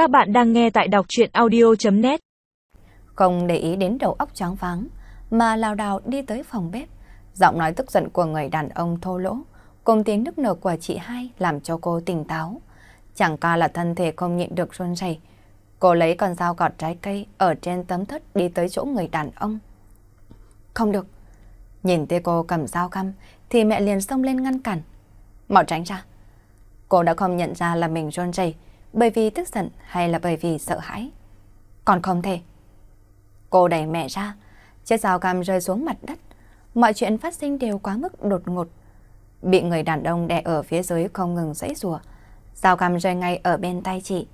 Các bạn đang nghe tại đọc chuyện audio.net Không để ý đến đầu óc tráng váng, mà lào đào đi tới phòng bếp. Giọng nói tức giận của người đàn ông thô lỗ, cùng tiếng nức nở của chị hai làm cho cô tỉnh táo. Chẳng qua là thân thể không nhịn được run rẩy. Cô lấy con dao gọt trái cây ở trên tấm thất đi tới chỗ người đàn ông. Không được. Nhìn thấy cô cầm dao găm thì mẹ liền xông lên ngăn cản. Mau tránh ra. Cô đã không nhận ra là mình run rẩy bởi vì tức giận hay là bởi vì sợ hãi. Còn không thể. Cô đẩy mẹ ra, chiếc dao cam rơi xuống mặt đất. Mọi chuyện phát sinh đều quá mức đột ngột. Bị người đàn ông đè ở phía dưới không ngừng dãy rùa. Dao cam rơi ngay ở bên tay chị.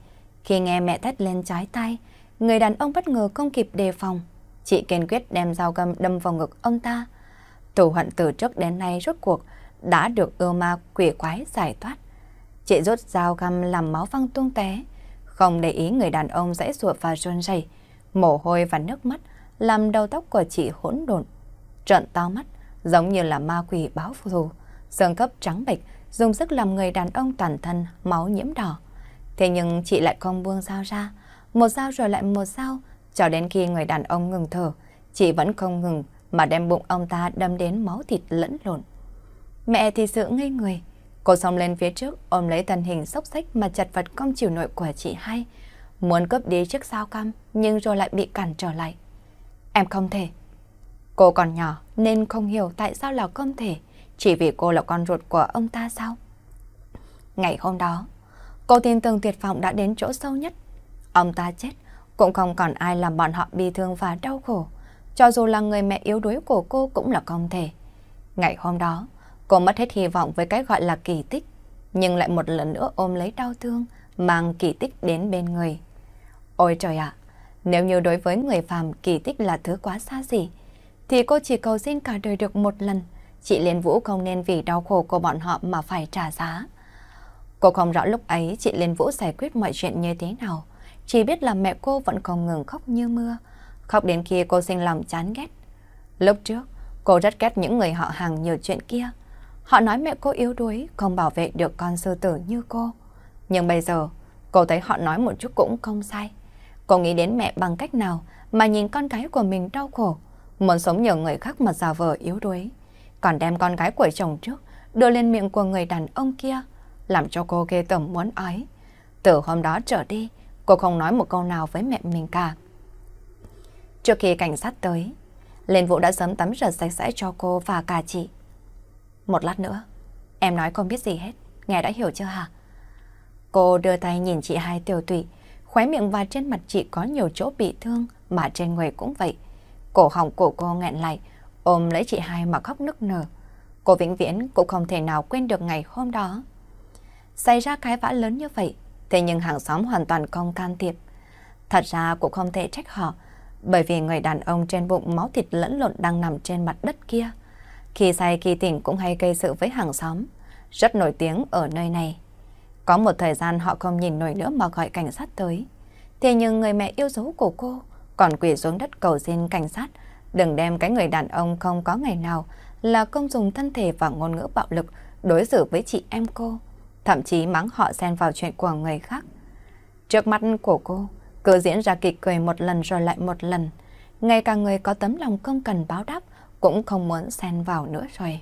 Khi nghe mẹ thét lên trái tay, người đàn ông bất ngờ không kịp đề phòng. Chị kiên quyết đem dao găm đâm vào ngực ông ta. Tù hận từ trước đến nay rốt cuộc đã được ưu ma quỷ quái giải thoát. Chị rút dao găm làm máu văng tung té, không để ý người đàn ông dãy ruột và run rẩy, mồ hôi và nước mắt làm đầu tóc của chị hỗn độn. Trợn to mắt, giống như là ma quỷ báo thù, xương cấp trắng bệch, dùng sức làm người đàn ông toàn thân máu nhiễm đỏ. Thế nhưng chị lại không buông dao ra, một dao rồi lại một dao, cho đến khi người đàn ông ngừng thở, chị vẫn không ngừng mà đem bụng ông ta đâm đến máu thịt lẫn lộn. Mẹ thì sự ngây người, Cô xông lên phía trước ôm lấy thân hình sốc xách mà chặt vật không chịu nội của chị hai. Muốn cướp đi chiếc sao cam nhưng rồi lại bị cản trở lại. Em không thể. Cô còn nhỏ nên không hiểu tại sao là không thể. Chỉ vì cô là con ruột của ông ta sao? Ngày hôm đó, cô tin tưởng tuyệt vọng đã đến chỗ sâu nhất. Ông ta chết, cũng không còn ai làm bọn họ bi thương và đau khổ. Cho dù là người mẹ yếu đuối của cô cũng là không thể. Ngày hôm đó, Cô mất hết hy vọng với cái gọi là kỳ tích, nhưng lại một lần nữa ôm lấy đau thương, mang kỳ tích đến bên người. Ôi trời ạ, nếu như đối với người phàm kỳ tích là thứ quá xa xỉ, thì cô chỉ cầu xin cả đời được một lần, chị Liên Vũ không nên vì đau khổ của bọn họ mà phải trả giá. Cô không rõ lúc ấy chị Liên Vũ giải quyết mọi chuyện như thế nào, chỉ biết là mẹ cô vẫn không ngừng khóc như mưa, khóc đến khi cô sinh lòng chán ghét. Lúc trước, cô rất ghét những người họ hàng nhiều chuyện kia, Họ nói mẹ cô yếu đuối, không bảo vệ được con sư tử như cô. Nhưng bây giờ, cô thấy họ nói một chút cũng không sai. Cô nghĩ đến mẹ bằng cách nào mà nhìn con gái của mình đau khổ, muốn sống nhờ người khác mà giả vờ yếu đuối. Còn đem con gái của chồng trước, đưa lên miệng của người đàn ông kia, làm cho cô ghê tởm muốn ói. Từ hôm đó trở đi, cô không nói một câu nào với mẹ mình cả. Trước khi cảnh sát tới, Lên Vũ đã sớm tắm rửa sạch sẽ cho cô và cả chị. Một lát nữa, em nói không biết gì hết, nghe đã hiểu chưa hả? Cô đưa tay nhìn chị hai tiểu tụy, khóe miệng và trên mặt chị có nhiều chỗ bị thương, mà trên người cũng vậy. Cổ họng của cô nghẹn lại, ôm lấy chị hai mà khóc nức nở. Cô vĩnh viễn cũng không thể nào quên được ngày hôm đó. Xảy ra cái vã lớn như vậy, thế nhưng hàng xóm hoàn toàn không can thiệp. Thật ra cũng không thể trách họ, bởi vì người đàn ông trên bụng máu thịt lẫn lộn đang nằm trên mặt đất kia. Khi say khi tỉnh cũng hay gây sự với hàng xóm, rất nổi tiếng ở nơi này. Có một thời gian họ không nhìn nổi nữa mà gọi cảnh sát tới. Thế nhưng người mẹ yêu dấu của cô còn quỳ xuống đất cầu xin cảnh sát đừng đem cái người đàn ông không có ngày nào là công dùng thân thể và ngôn ngữ bạo lực đối xử với chị em cô, thậm chí mắng họ xen vào chuyện của người khác. Trước mắt của cô, cứ diễn ra kịch cười một lần rồi lại một lần. Ngay cả người có tấm lòng không cần báo đáp cũng không muốn xen vào nữa rồi.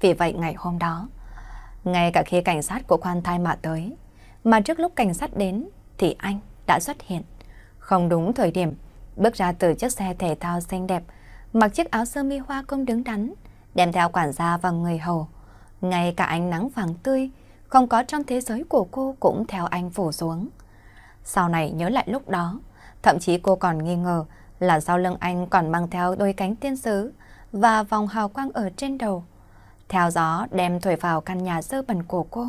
Vì vậy ngày hôm đó, ngay cả khi cảnh sát của khoan thai mà tới, mà trước lúc cảnh sát đến thì anh đã xuất hiện. Không đúng thời điểm, bước ra từ chiếc xe thể thao xinh đẹp, mặc chiếc áo sơ mi hoa công đứng đắn, đem theo quản gia và người hầu. Ngay cả ánh nắng vàng tươi, không có trong thế giới của cô cũng theo anh phủ xuống. Sau này nhớ lại lúc đó, thậm chí cô còn nghi ngờ là sau lưng anh còn mang theo đôi cánh tiên sứ và vòng hào quang ở trên đầu. Theo gió đem thổi vào căn nhà sơ bẩn của cô,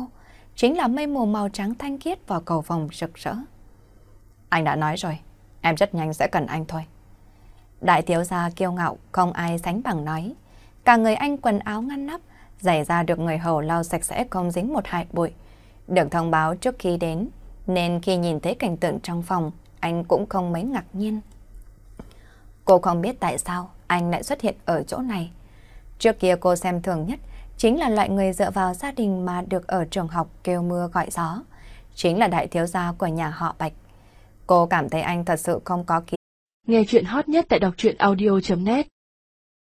chính là mây mù màu trắng thanh khiết vào cầu vòng rực rỡ. Anh đã nói rồi, em rất nhanh sẽ cần anh thôi. Đại thiếu gia kiêu ngạo, không ai sánh bằng nói. Cả người anh quần áo ngăn nắp, giày ra được người hầu lau sạch sẽ không dính một hại bụi. Được thông báo trước khi đến, nên khi nhìn thấy cảnh tượng trong phòng, anh cũng không mấy ngạc nhiên. Cô không biết tại sao anh lại xuất hiện ở chỗ này. Trước kia cô xem thường nhất chính là loại người dựa vào gia đình mà được ở trường học kêu mưa gọi gió. chính là đại thiếu gia của nhà họ Bạch. Cô cảm thấy anh thật sự không có kỹ. Nghe chuyện hot nhất tại đọc truyện audio.net